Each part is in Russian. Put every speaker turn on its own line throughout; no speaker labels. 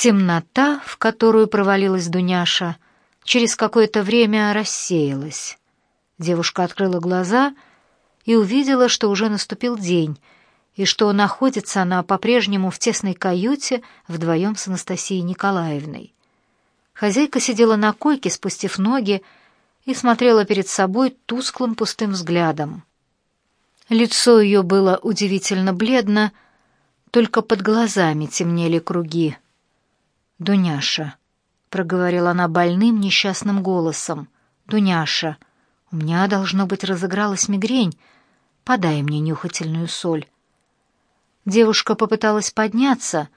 Темнота, в которую провалилась Дуняша, через какое-то время рассеялась. Девушка открыла глаза и увидела, что уже наступил день, и что находится она по-прежнему в тесной каюте вдвоем с Анастасией Николаевной. Хозяйка сидела на койке, спустив ноги, и смотрела перед собой тусклым пустым взглядом. Лицо ее было удивительно бледно, только под глазами темнели круги. «Дуняша», — проговорила она больным несчастным голосом, — «Дуняша, у меня, должно быть, разыгралась мигрень. Подай мне нюхательную соль». Девушка попыталась подняться,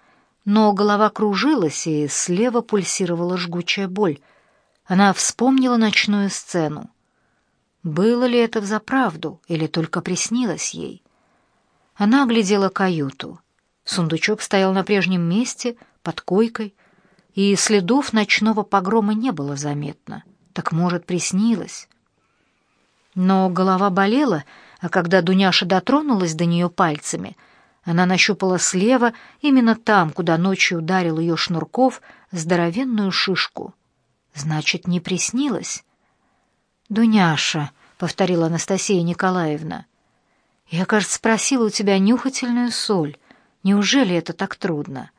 но голова кружилась, и слева пульсировала жгучая боль. Она вспомнила ночную сцену. Было ли это взаправду или только приснилось ей? Она оглядела каюту. Сундучок стоял на прежнем месте, под койкой, и следов ночного погрома не было заметно. Так, может, приснилось? Но голова болела, а когда Дуняша дотронулась до нее пальцами, она нащупала слева, именно там, куда ночью ударил ее Шнурков, здоровенную шишку. Значит, не приснилось? «Дуняша», — повторила Анастасия Николаевна, — «я, кажется, спросила у тебя нюхательную соль. Неужели это так трудно?»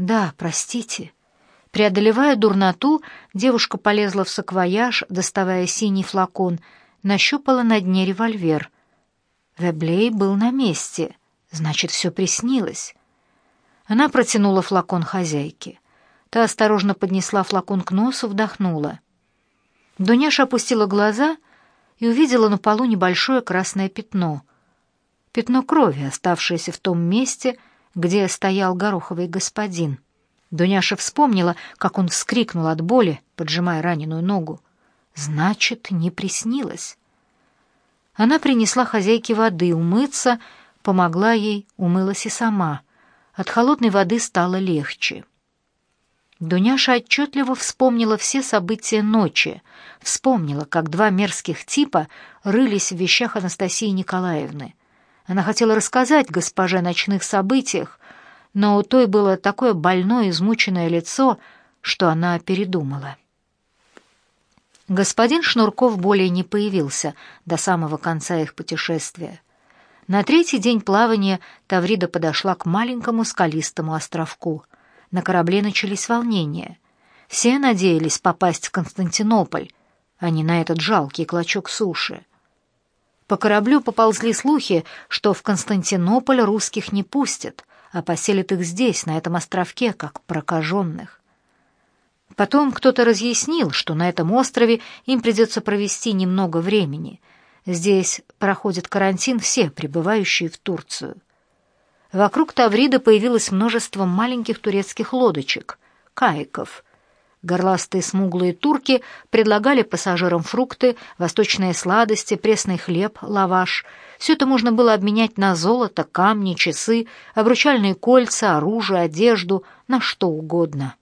«Да, простите». Преодолевая дурноту, девушка полезла в саквояж, доставая синий флакон, нащупала на дне револьвер. Веблей был на месте, значит, все приснилось. Она протянула флакон хозяйке. Та осторожно поднесла флакон к носу, вдохнула. Дуняша опустила глаза и увидела на полу небольшое красное пятно. Пятно крови, оставшееся в том месте, где стоял гороховый господин. Дуняша вспомнила, как он вскрикнул от боли, поджимая раненую ногу. Значит, не приснилось. Она принесла хозяйке воды умыться, помогла ей, умылась и сама. От холодной воды стало легче. Дуняша отчетливо вспомнила все события ночи, вспомнила, как два мерзких типа рылись в вещах Анастасии Николаевны. Она хотела рассказать госпоже о ночных событиях, но у той было такое больное, измученное лицо, что она передумала. Господин Шнурков более не появился до самого конца их путешествия. На третий день плавания Таврида подошла к маленькому скалистому островку. На корабле начались волнения. Все надеялись попасть в Константинополь, а не на этот жалкий клочок суши. По кораблю поползли слухи, что в Константинополь русских не пустят, а поселят их здесь, на этом островке, как прокаженных. Потом кто-то разъяснил, что на этом острове им придется провести немного времени. Здесь проходит карантин все, прибывающие в Турцию. Вокруг Таврида появилось множество маленьких турецких лодочек, каиков. Горластые смуглые турки предлагали пассажирам фрукты, восточные сладости, пресный хлеб, лаваш. Все это можно было обменять на золото, камни, часы, обручальные кольца, оружие, одежду, на что угодно.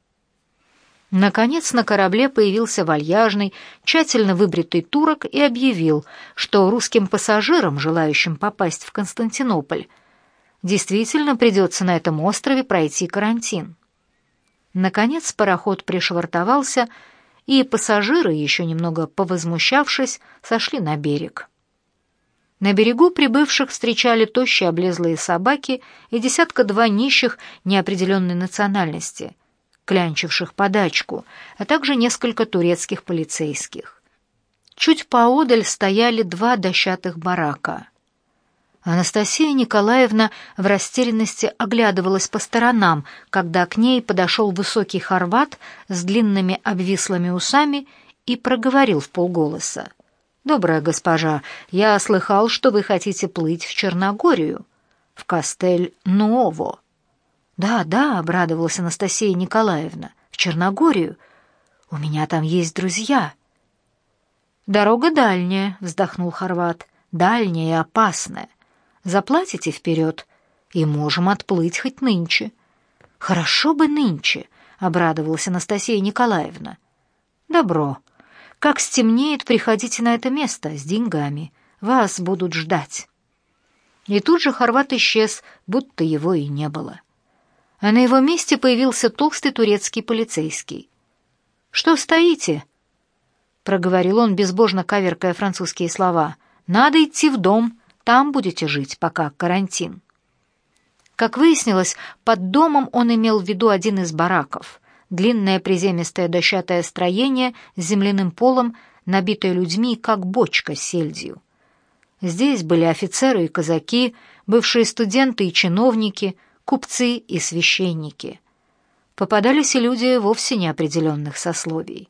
Наконец на корабле появился вальяжный, тщательно выбритый турок и объявил, что русским пассажирам, желающим попасть в Константинополь, действительно придется на этом острове пройти карантин. Наконец пароход пришвартовался, и пассажиры, еще немного повозмущавшись, сошли на берег. На берегу прибывших встречали тощие облезлые собаки и десятка-два нищих неопределенной национальности, клянчивших подачку, а также несколько турецких полицейских. Чуть поодаль стояли два дощатых барака — Анастасия Николаевна в растерянности оглядывалась по сторонам, когда к ней подошел высокий хорват с длинными обвислыми усами и проговорил в полголоса. «Добрая госпожа, я слыхал, что вы хотите плыть в Черногорию, в Кастель-Нуово». «Да, да», — обрадовалась Анастасия Николаевна, — «в Черногорию. У меня там есть друзья». «Дорога дальняя», — вздохнул хорват, — «дальняя и опасная. Заплатите вперед, и можем отплыть хоть нынче». «Хорошо бы нынче», — обрадовалась Анастасия Николаевна. «Добро. Как стемнеет, приходите на это место с деньгами. Вас будут ждать». И тут же Хорват исчез, будто его и не было. а на его месте появился толстый турецкий полицейский. «Что стоите?» — проговорил он, безбожно коверкая французские слова. «Надо идти в дом, там будете жить, пока карантин». Как выяснилось, под домом он имел в виду один из бараков — длинное приземистое дощатое строение с земляным полом, набитое людьми, как бочка с сельдью. Здесь были офицеры и казаки, бывшие студенты и чиновники, купцы и священники. Попадались и люди вовсе неопределенных сословий.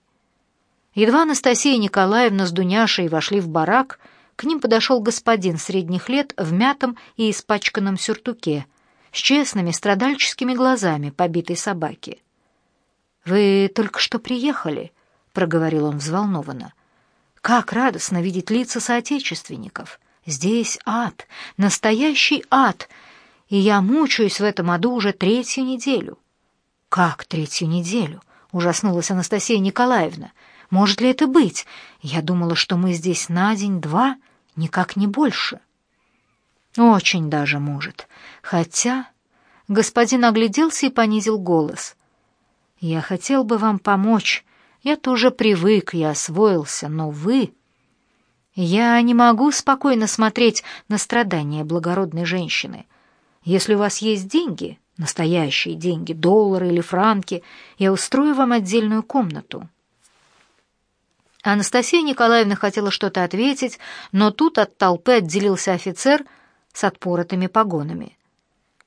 Едва Анастасия Николаевна с Дуняшей вошли в барак, к ним подошел господин средних лет в мятом и испачканном сюртуке, с честными страдальческими глазами побитой собаки. «Вы только что приехали», — проговорил он взволнованно. Как радостно видеть лица соотечественников. Здесь ад, настоящий ад, и я мучаюсь в этом аду уже третью неделю. Как третью неделю? Ужаснулась Анастасия Николаевна. Может ли это быть? Я думала, что мы здесь на день-два, никак не больше. Очень даже может. Хотя... Господин огляделся и понизил голос. «Я хотел бы вам помочь, я тоже привык, я освоился, но вы... Я не могу спокойно смотреть на страдания благородной женщины. Если у вас есть деньги, настоящие деньги, доллары или франки, я устрою вам отдельную комнату». Анастасия Николаевна хотела что-то ответить, но тут от толпы отделился офицер с отпоротыми погонами.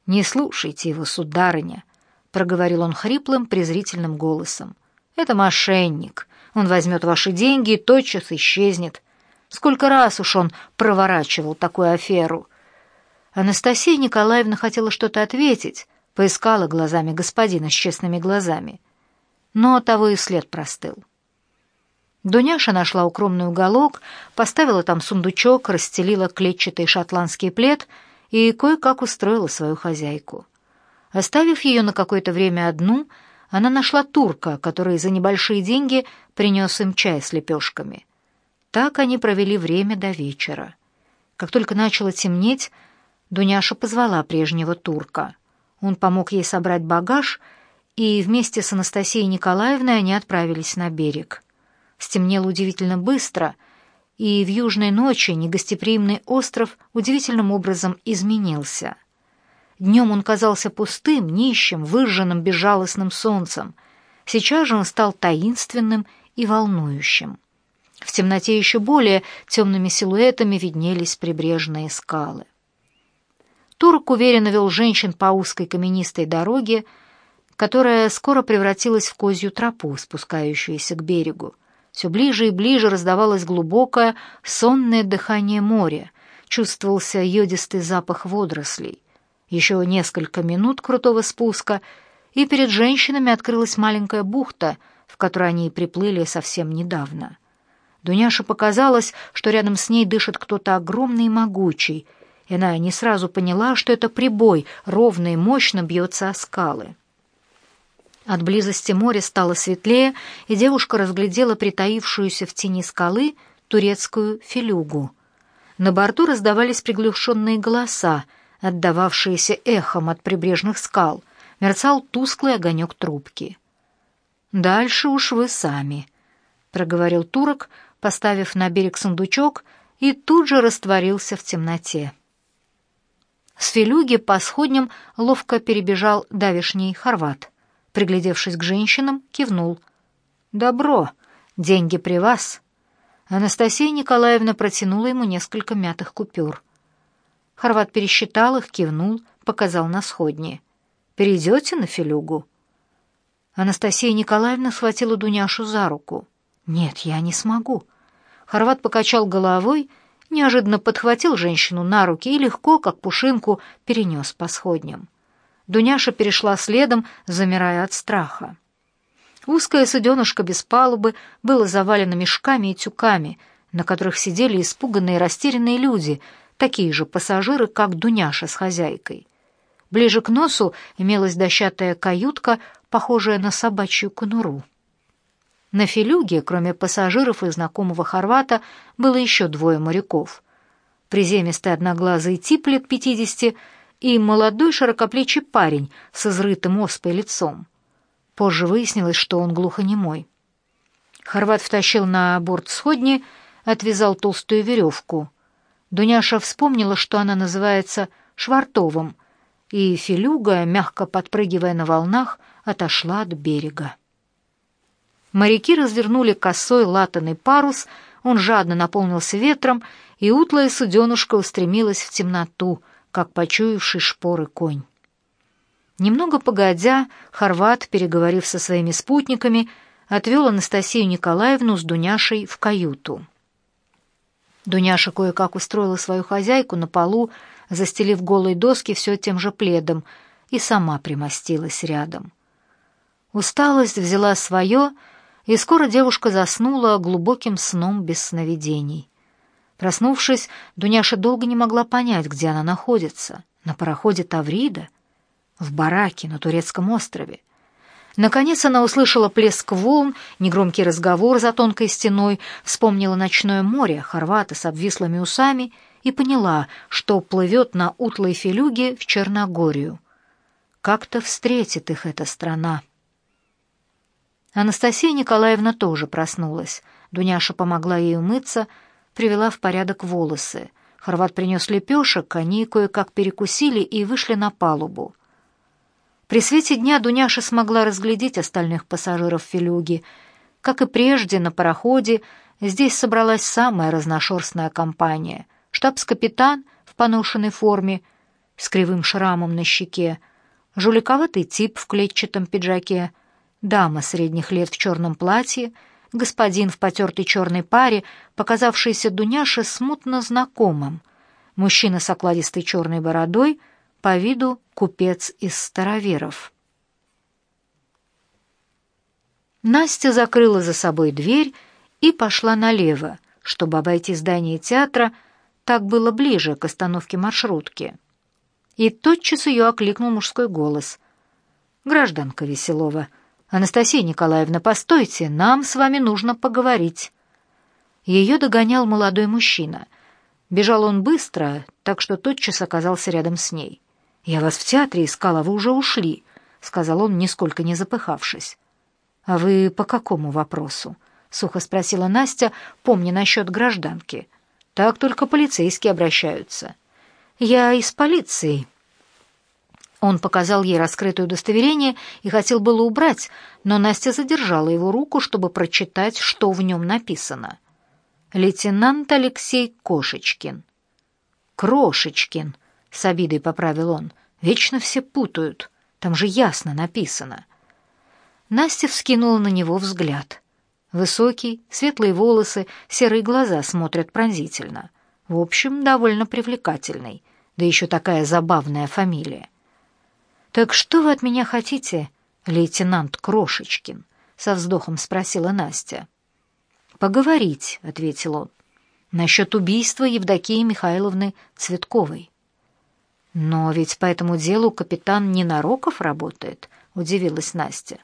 «Не слушайте его, сударыня», — проговорил он хриплым, презрительным голосом. Это мошенник. Он возьмет ваши деньги и тотчас исчезнет. Сколько раз уж он проворачивал такую аферу. Анастасия Николаевна хотела что-то ответить, поискала глазами господина с честными глазами. Но того и след простыл. Дуняша нашла укромный уголок, поставила там сундучок, расстелила клетчатый шотландский плед и кое-как устроила свою хозяйку. Оставив ее на какое-то время одну, она нашла турка, который за небольшие деньги принес им чай с лепешками. Так они провели время до вечера. Как только начало темнеть, Дуняша позвала прежнего турка. Он помог ей собрать багаж, и вместе с Анастасией Николаевной они отправились на берег. Стемнело удивительно быстро, и в южной ночи негостеприимный остров удивительным образом изменился — Днем он казался пустым, нищим, выжженным безжалостным солнцем. Сейчас же он стал таинственным и волнующим. В темноте еще более темными силуэтами виднелись прибрежные скалы. Турок уверенно вел женщин по узкой каменистой дороге, которая скоро превратилась в козью тропу, спускающуюся к берегу. Все ближе и ближе раздавалось глубокое, сонное дыхание моря, чувствовался йодистый запах водорослей. Еще несколько минут крутого спуска, и перед женщинами открылась маленькая бухта, в которой они приплыли совсем недавно. Дуняше показалось, что рядом с ней дышит кто-то огромный и могучий, и она не сразу поняла, что это прибой ровно и мощно бьется о скалы. От близости моря стало светлее, и девушка разглядела притаившуюся в тени скалы турецкую филюгу. На борту раздавались приглушенные голоса — отдававшиеся эхом от прибрежных скал, мерцал тусклый огонек трубки. «Дальше уж вы сами», — проговорил турок, поставив на берег сундучок, и тут же растворился в темноте. С филюги по сходням ловко перебежал давишний хорват. Приглядевшись к женщинам, кивнул. «Добро, деньги при вас». Анастасия Николаевна протянула ему несколько мятых купюр — Хорват пересчитал их, кивнул, показал на сходни. «Перейдете на филюгу?» Анастасия Николаевна схватила Дуняшу за руку. «Нет, я не смогу». Хорват покачал головой, неожиданно подхватил женщину на руки и легко, как пушинку, перенес по сходням. Дуняша перешла следом, замирая от страха. Узкое суденышко без палубы было завалено мешками и тюками, на которых сидели испуганные и растерянные люди — такие же пассажиры, как Дуняша с хозяйкой. Ближе к носу имелась дощатая каютка, похожая на собачью конуру. На филюге, кроме пассажиров и знакомого хорвата, было еще двое моряков. Приземистый одноглазый тип лет пятидесяти и молодой широкоплечий парень с изрытым оспой лицом. Позже выяснилось, что он глухонемой. Хорват втащил на борт сходни, отвязал толстую веревку. Дуняша вспомнила, что она называется «швартовым», и филюга, мягко подпрыгивая на волнах, отошла от берега. Моряки развернули косой латанный парус, он жадно наполнился ветром, и утлая суденушка устремилась в темноту, как почуявший шпоры конь. Немного погодя, Хорват, переговорив со своими спутниками, отвел Анастасию Николаевну с Дуняшей в каюту. Дуняша кое-как устроила свою хозяйку на полу, застелив голые доски все тем же пледом, и сама примостилась рядом. Усталость взяла свое, и скоро девушка заснула глубоким сном без сновидений. Проснувшись, Дуняша долго не могла понять, где она находится. На пароходе Таврида? В бараке на турецком острове? Наконец она услышала плеск волн, негромкий разговор за тонкой стеной, вспомнила ночное море, хорвата с обвислыми усами и поняла, что плывет на утлой филюге в Черногорию. Как-то встретит их эта страна. Анастасия Николаевна тоже проснулась. Дуняша помогла ей умыться, привела в порядок волосы. Хорват принес лепешек, они кое-как перекусили и вышли на палубу. При свете дня Дуняша смогла разглядеть остальных пассажиров Филюги. Как и прежде, на пароходе здесь собралась самая разношерстная компания. Штабс-капитан в поношенной форме, с кривым шрамом на щеке, жуликоватый тип в клетчатом пиджаке, дама средних лет в черном платье, господин в потертой черной паре, показавшийся Дуняше смутно знакомым, мужчина с окладистой черной бородой — по виду купец из староверов. Настя закрыла за собой дверь и пошла налево, чтобы обойти здание театра, так было ближе к остановке маршрутки. И тотчас ее окликнул мужской голос. «Гражданка Веселова, Анастасия Николаевна, постойте, нам с вами нужно поговорить». Ее догонял молодой мужчина. Бежал он быстро, так что тотчас оказался рядом с ней. «Я вас в театре искала, вы уже ушли», — сказал он, нисколько не запыхавшись. «А вы по какому вопросу?» — сухо спросила Настя, помня насчет гражданки. «Так только полицейские обращаются». «Я из полиции». Он показал ей раскрытое удостоверение и хотел было убрать, но Настя задержала его руку, чтобы прочитать, что в нем написано. «Лейтенант Алексей Кошечкин». «Крошечкин», — с обидой поправил он. «Вечно все путают. Там же ясно написано». Настя вскинула на него взгляд. Высокий, светлые волосы, серые глаза смотрят пронзительно. В общем, довольно привлекательный. Да еще такая забавная фамилия. «Так что вы от меня хотите, лейтенант Крошечкин?» — со вздохом спросила Настя. «Поговорить», — ответил он, — «насчет убийства Евдокии Михайловны Цветковой». «Но ведь по этому делу капитан Ненароков работает», — удивилась Настя.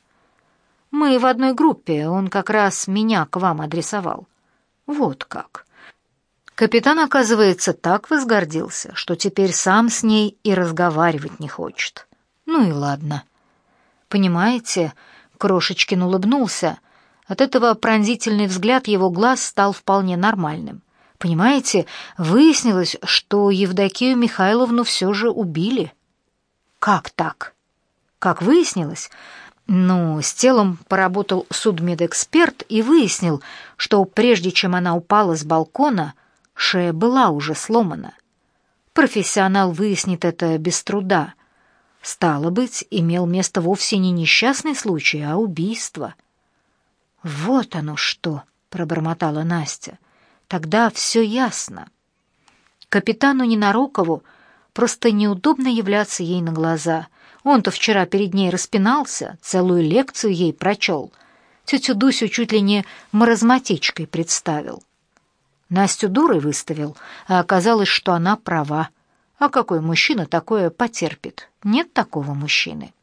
«Мы в одной группе, он как раз меня к вам адресовал». «Вот как». Капитан, оказывается, так возгордился, что теперь сам с ней и разговаривать не хочет. Ну и ладно. Понимаете, Крошечкин улыбнулся. От этого пронзительный взгляд его глаз стал вполне нормальным. Понимаете, выяснилось, что Евдокию Михайловну все же убили. Как так? Как выяснилось? Ну, с телом поработал судмедэксперт и выяснил, что прежде чем она упала с балкона, шея была уже сломана. Профессионал выяснит это без труда. Стало быть, имел место вовсе не несчастный случай, а убийство. «Вот оно что!» — пробормотала Настя. Тогда все ясно. Капитану Ненарокову просто неудобно являться ей на глаза. Он-то вчера перед ней распинался, целую лекцию ей прочел. Тетю Дусю чуть ли не маразматичкой представил. Настю дурой выставил, а оказалось, что она права. А какой мужчина такое потерпит? Нет такого мужчины.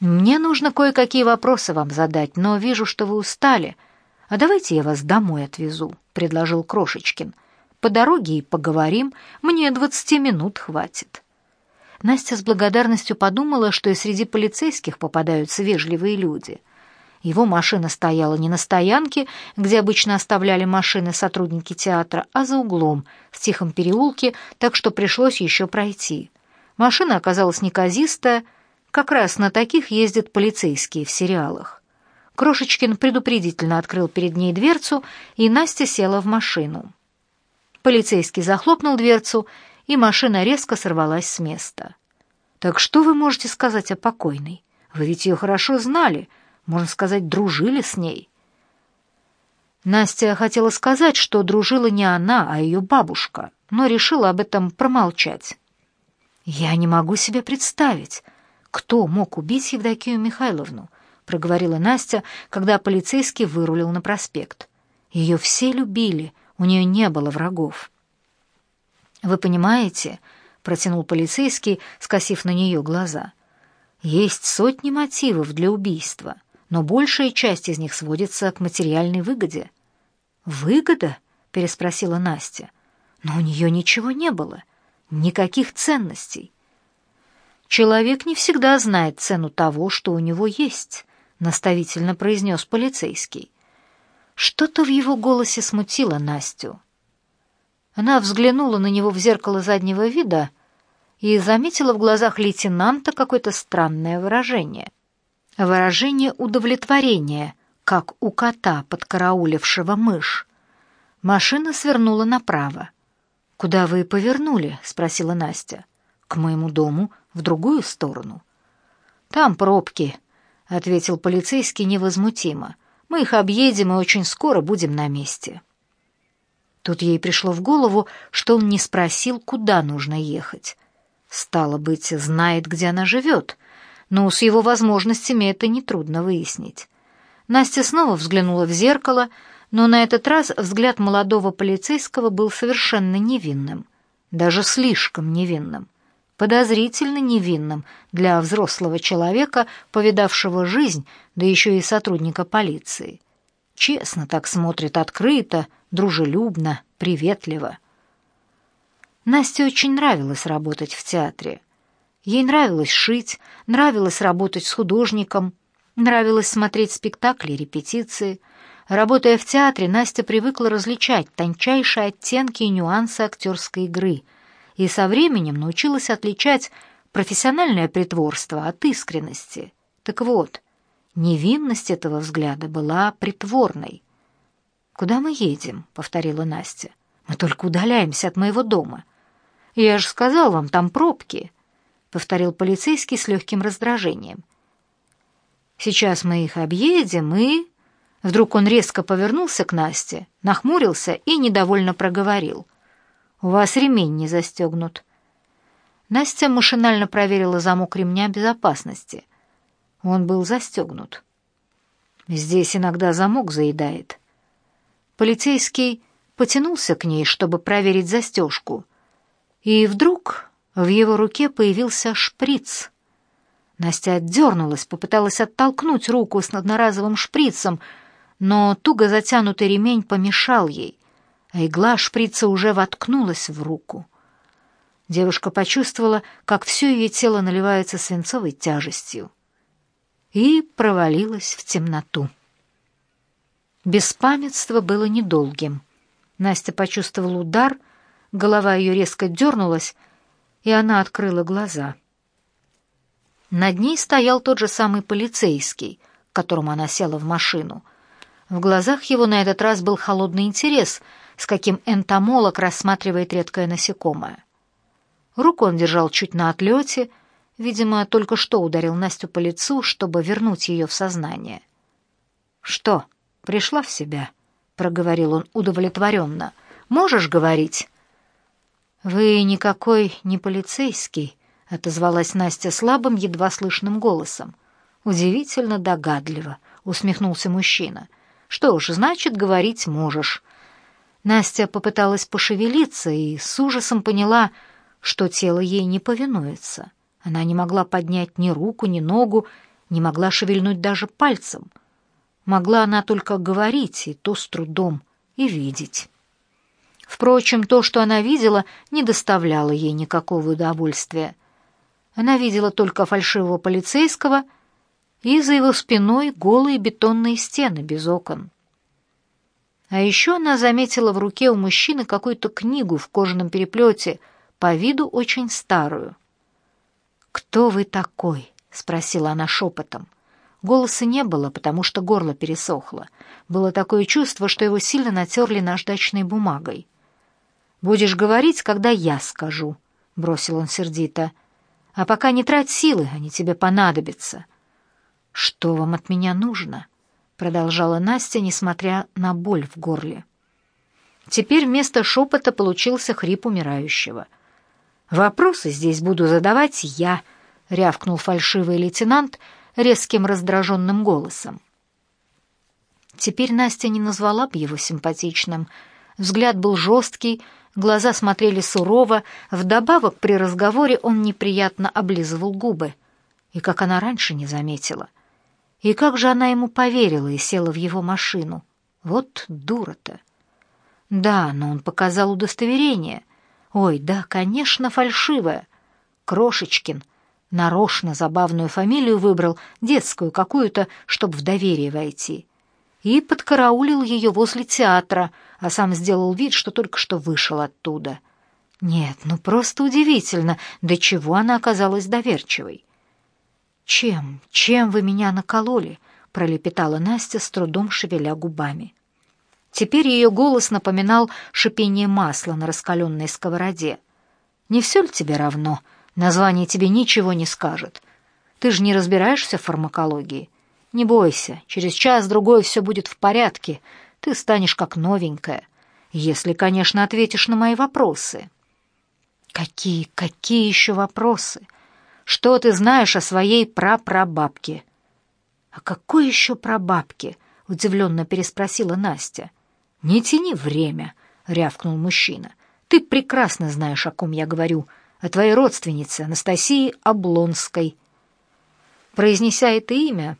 Мне нужно кое-какие вопросы вам задать, но вижу, что вы устали — «А давайте я вас домой отвезу», — предложил Крошечкин. «По дороге и поговорим, мне двадцати минут хватит». Настя с благодарностью подумала, что и среди полицейских попадаются вежливые люди. Его машина стояла не на стоянке, где обычно оставляли машины сотрудники театра, а за углом, в тихом переулке, так что пришлось еще пройти. Машина оказалась неказистая, как раз на таких ездят полицейские в сериалах. Крошечкин предупредительно открыл перед ней дверцу, и Настя села в машину. Полицейский захлопнул дверцу, и машина резко сорвалась с места. «Так что вы можете сказать о покойной? Вы ведь ее хорошо знали, можно сказать, дружили с ней». Настя хотела сказать, что дружила не она, а ее бабушка, но решила об этом промолчать. «Я не могу себе представить, кто мог убить Евдокию Михайловну», — проговорила Настя, когда полицейский вырулил на проспект. «Ее все любили, у нее не было врагов». «Вы понимаете?» — протянул полицейский, скосив на нее глаза. «Есть сотни мотивов для убийства, но большая часть из них сводится к материальной выгоде». «Выгода?» — переспросила Настя. «Но у нее ничего не было, никаких ценностей». «Человек не всегда знает цену того, что у него есть», — наставительно произнес полицейский. Что-то в его голосе смутило Настю. Она взглянула на него в зеркало заднего вида и заметила в глазах лейтенанта какое-то странное выражение. Выражение удовлетворения, как у кота, подкараулившего мышь. Машина свернула направо. «Куда вы повернули?» — спросила Настя. «К моему дому, в другую сторону». «Там пробки», — ответил полицейский невозмутимо. «Мы их объедем и очень скоро будем на месте». Тут ей пришло в голову, что он не спросил, куда нужно ехать. Стало быть, знает, где она живет, но с его возможностями это нетрудно выяснить. Настя снова взглянула в зеркало, но на этот раз взгляд молодого полицейского был совершенно невинным, даже слишком невинным, подозрительно невинным для взрослого человека, повидавшего жизнь, да еще и сотрудника полиции. Честно так смотрит открыто, дружелюбно, приветливо. Насте очень нравилось работать в театре. Ей нравилось шить, нравилось работать с художником, нравилось смотреть спектакли, репетиции. Работая в театре, Настя привыкла различать тончайшие оттенки и нюансы актерской игры и со временем научилась отличать профессиональное притворство от искренности. Так вот, невинность этого взгляда была притворной. «Куда мы едем?» — повторила Настя. «Мы только удаляемся от моего дома». «Я же сказал вам, там пробки», — повторил полицейский с легким раздражением. «Сейчас мы их объедем и...» Вдруг он резко повернулся к Насте, нахмурился и недовольно проговорил. «У вас ремень не застегнут». Настя машинально проверила замок ремня безопасности. Он был застегнут. «Здесь иногда замок заедает», Полицейский потянулся к ней, чтобы проверить застежку. И вдруг в его руке появился шприц. Настя отдернулась, попыталась оттолкнуть руку с одноразовым шприцем, но туго затянутый ремень помешал ей, а игла шприца уже воткнулась в руку. Девушка почувствовала, как все ее тело наливается свинцовой тяжестью, и провалилась в темноту. Беспамятство было недолгим. Настя почувствовала удар, голова ее резко дернулась, и она открыла глаза. Над ней стоял тот же самый полицейский, к которому она села в машину. В глазах его на этот раз был холодный интерес, с каким энтомолог рассматривает редкое насекомое. Руку он держал чуть на отлете, видимо, только что ударил Настю по лицу, чтобы вернуть ее в сознание. «Что?» пришла в себя», — проговорил он удовлетворенно. «Можешь говорить?» «Вы никакой не полицейский», — отозвалась Настя слабым, едва слышным голосом. «Удивительно догадливо», — усмехнулся мужчина. «Что ж, значит, говорить можешь». Настя попыталась пошевелиться и с ужасом поняла, что тело ей не повинуется. Она не могла поднять ни руку, ни ногу, не могла шевельнуть даже пальцем — Могла она только говорить, и то с трудом, и видеть. Впрочем, то, что она видела, не доставляло ей никакого удовольствия. Она видела только фальшивого полицейского и за его спиной голые бетонные стены без окон. А еще она заметила в руке у мужчины какую-то книгу в кожаном переплете, по виду очень старую. «Кто вы такой?» — спросила она шепотом. Голоса не было, потому что горло пересохло. Было такое чувство, что его сильно натерли наждачной бумагой. «Будешь говорить, когда я скажу», — бросил он сердито. «А пока не трать силы, они тебе понадобятся». «Что вам от меня нужно?» — продолжала Настя, несмотря на боль в горле. Теперь вместо шепота получился хрип умирающего. «Вопросы здесь буду задавать я», — рявкнул фальшивый лейтенант резким раздраженным голосом. Теперь Настя не назвала бы его симпатичным. Взгляд был жесткий, глаза смотрели сурово, вдобавок при разговоре он неприятно облизывал губы. И как она раньше не заметила. И как же она ему поверила и села в его машину? Вот дура-то. Да, но он показал удостоверение. Ой, да, конечно, фальшивое. Крошечкин. Нарочно забавную фамилию выбрал, детскую какую-то, чтобы в доверие войти. И подкараулил ее возле театра, а сам сделал вид, что только что вышел оттуда. Нет, ну просто удивительно, до чего она оказалась доверчивой. «Чем? Чем вы меня накололи?» — пролепетала Настя, с трудом шевеля губами. Теперь ее голос напоминал шипение масла на раскаленной сковороде. «Не все ли тебе равно? Название тебе ничего не скажет. Ты же не разбираешься в фармакологии. Не бойся, через час-другой все будет в порядке, ты станешь как новенькая, если, конечно, ответишь на мои вопросы». «Какие, какие еще вопросы?» Что ты знаешь о своей прапрабабке?» «О какой еще прабабке?» — удивленно переспросила Настя. «Не тяни время», — рявкнул мужчина. «Ты прекрасно знаешь, о ком я говорю, о твоей родственнице Анастасии Облонской». Произнеся это имя,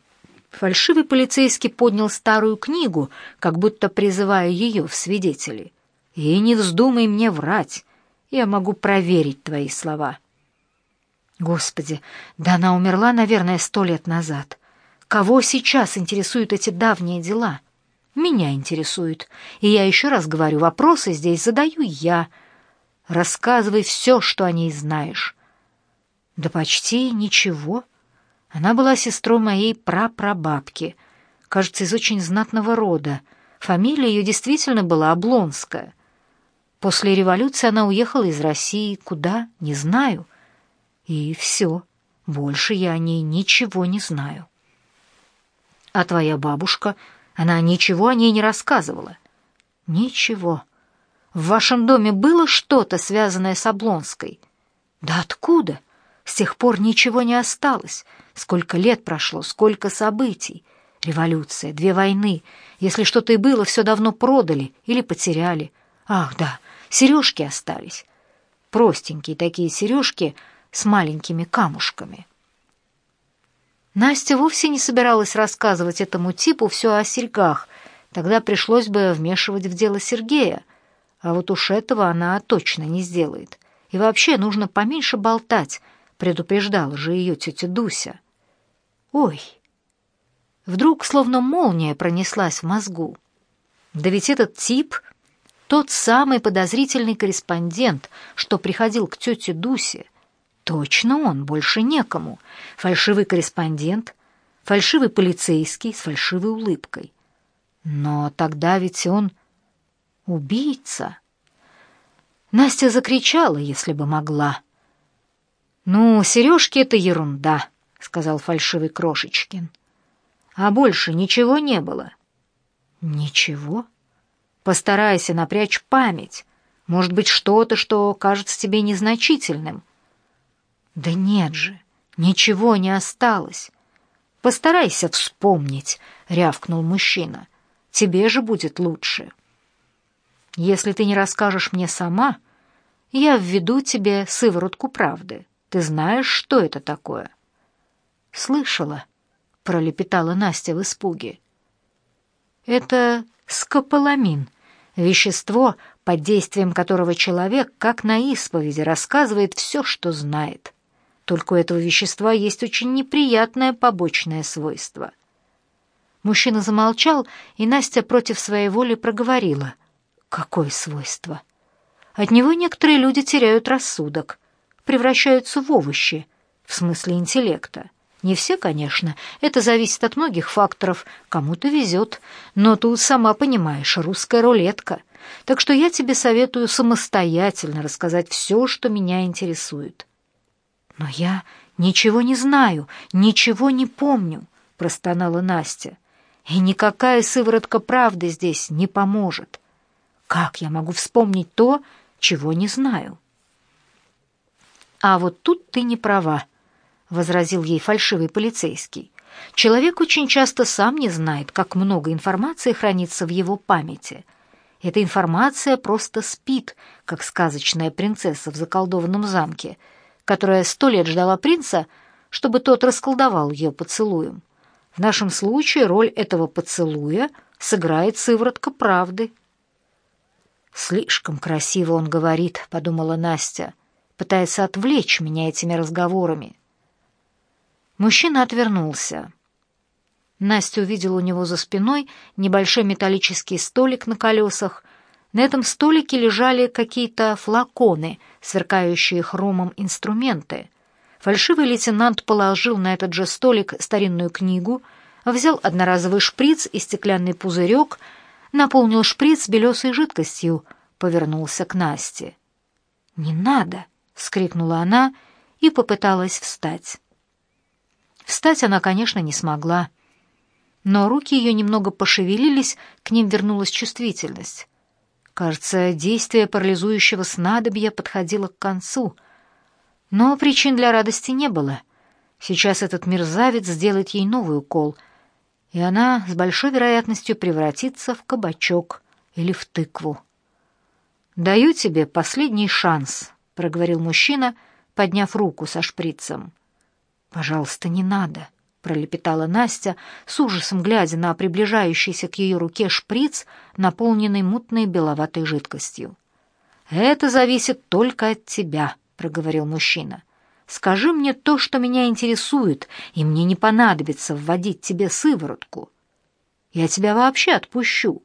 фальшивый полицейский поднял старую книгу, как будто призывая ее в свидетели. «И не вздумай мне врать, я могу проверить твои слова». Господи, да она умерла, наверное, сто лет назад. Кого сейчас интересуют эти давние дела? Меня интересуют. И я еще раз говорю, вопросы здесь задаю я. Рассказывай все, что о ней знаешь. Да почти ничего. Она была сестрой моей прапрабабки, кажется, из очень знатного рода. Фамилия ее действительно была Облонская. После революции она уехала из России. Куда? Не знаю. И все. Больше я о ней ничего не знаю. А твоя бабушка, она ничего о ней не рассказывала? Ничего. В вашем доме было что-то, связанное с Облонской? Да откуда? С тех пор ничего не осталось. Сколько лет прошло, сколько событий. Революция, две войны. Если что-то и было, все давно продали или потеряли. Ах, да, сережки остались. Простенькие такие сережки — с маленькими камушками. Настя вовсе не собиралась рассказывать этому типу все о серьгах, тогда пришлось бы вмешивать в дело Сергея, а вот уж этого она точно не сделает. И вообще нужно поменьше болтать, предупреждала же ее тетя Дуся. Ой! Вдруг словно молния пронеслась в мозгу. Да ведь этот тип — тот самый подозрительный корреспондент, что приходил к тете Дусе, Точно он, больше некому. Фальшивый корреспондент, фальшивый полицейский с фальшивой улыбкой. Но тогда ведь он убийца. Настя закричала, если бы могла. «Ну, сережки — это ерунда», — сказал фальшивый Крошечкин. «А больше ничего не было». «Ничего? Постарайся напрячь память. Может быть, что-то, что кажется тебе незначительным». Да нет же, ничего не осталось. Постарайся вспомнить, рявкнул мужчина. Тебе же будет лучше. Если ты не расскажешь мне сама, я введу тебе сыворотку правды. Ты знаешь, что это такое? Слышала, пролепетала Настя в испуге. Это скополамин, вещество, под действием которого человек, как на исповеди, рассказывает все, что знает. Только у этого вещества есть очень неприятное побочное свойство. Мужчина замолчал, и Настя против своей воли проговорила. Какое свойство? От него некоторые люди теряют рассудок, превращаются в овощи, в смысле интеллекта. Не все, конечно, это зависит от многих факторов, кому-то везет, но тут, сама понимаешь, русская рулетка. Так что я тебе советую самостоятельно рассказать все, что меня интересует. Но я ничего не знаю, ничего не помню, простонала Настя. И никакая сыворотка правды здесь не поможет. Как я могу вспомнить то, чего не знаю? А вот тут ты не права, возразил ей фальшивый полицейский. Человек очень часто сам не знает, как много информации хранится в его памяти. Эта информация просто спит, как сказочная принцесса в заколдованном замке, которая сто лет ждала принца, чтобы тот расколдовал ее поцелуем. В нашем случае роль этого поцелуя сыграет сыворотка правды. «Слишком красиво он говорит», — подумала Настя, пытается отвлечь меня этими разговорами. Мужчина отвернулся. Настя увидела у него за спиной небольшой металлический столик на колесах. На этом столике лежали какие-то флаконы, сверкающие хромом инструменты. Фальшивый лейтенант положил на этот же столик старинную книгу, взял одноразовый шприц и стеклянный пузырек, наполнил шприц белесой жидкостью, повернулся к Насте. «Не надо!» — скрикнула она и попыталась встать. Встать она, конечно, не смогла. Но руки ее немного пошевелились, к ним вернулась чувствительность. Кажется, действие парализующего снадобья подходило к концу. Но причин для радости не было. Сейчас этот мерзавец сделает ей новый укол, и она с большой вероятностью превратится в кабачок или в тыкву. «Даю тебе последний шанс», — проговорил мужчина, подняв руку со шприцем. «Пожалуйста, не надо», — пролепетала Настя, с ужасом глядя на приближающийся к ее руке шприц, наполненный мутной беловатой жидкостью. «Это зависит только от тебя», — проговорил мужчина. «Скажи мне то, что меня интересует, и мне не понадобится вводить тебе сыворотку. Я тебя вообще отпущу,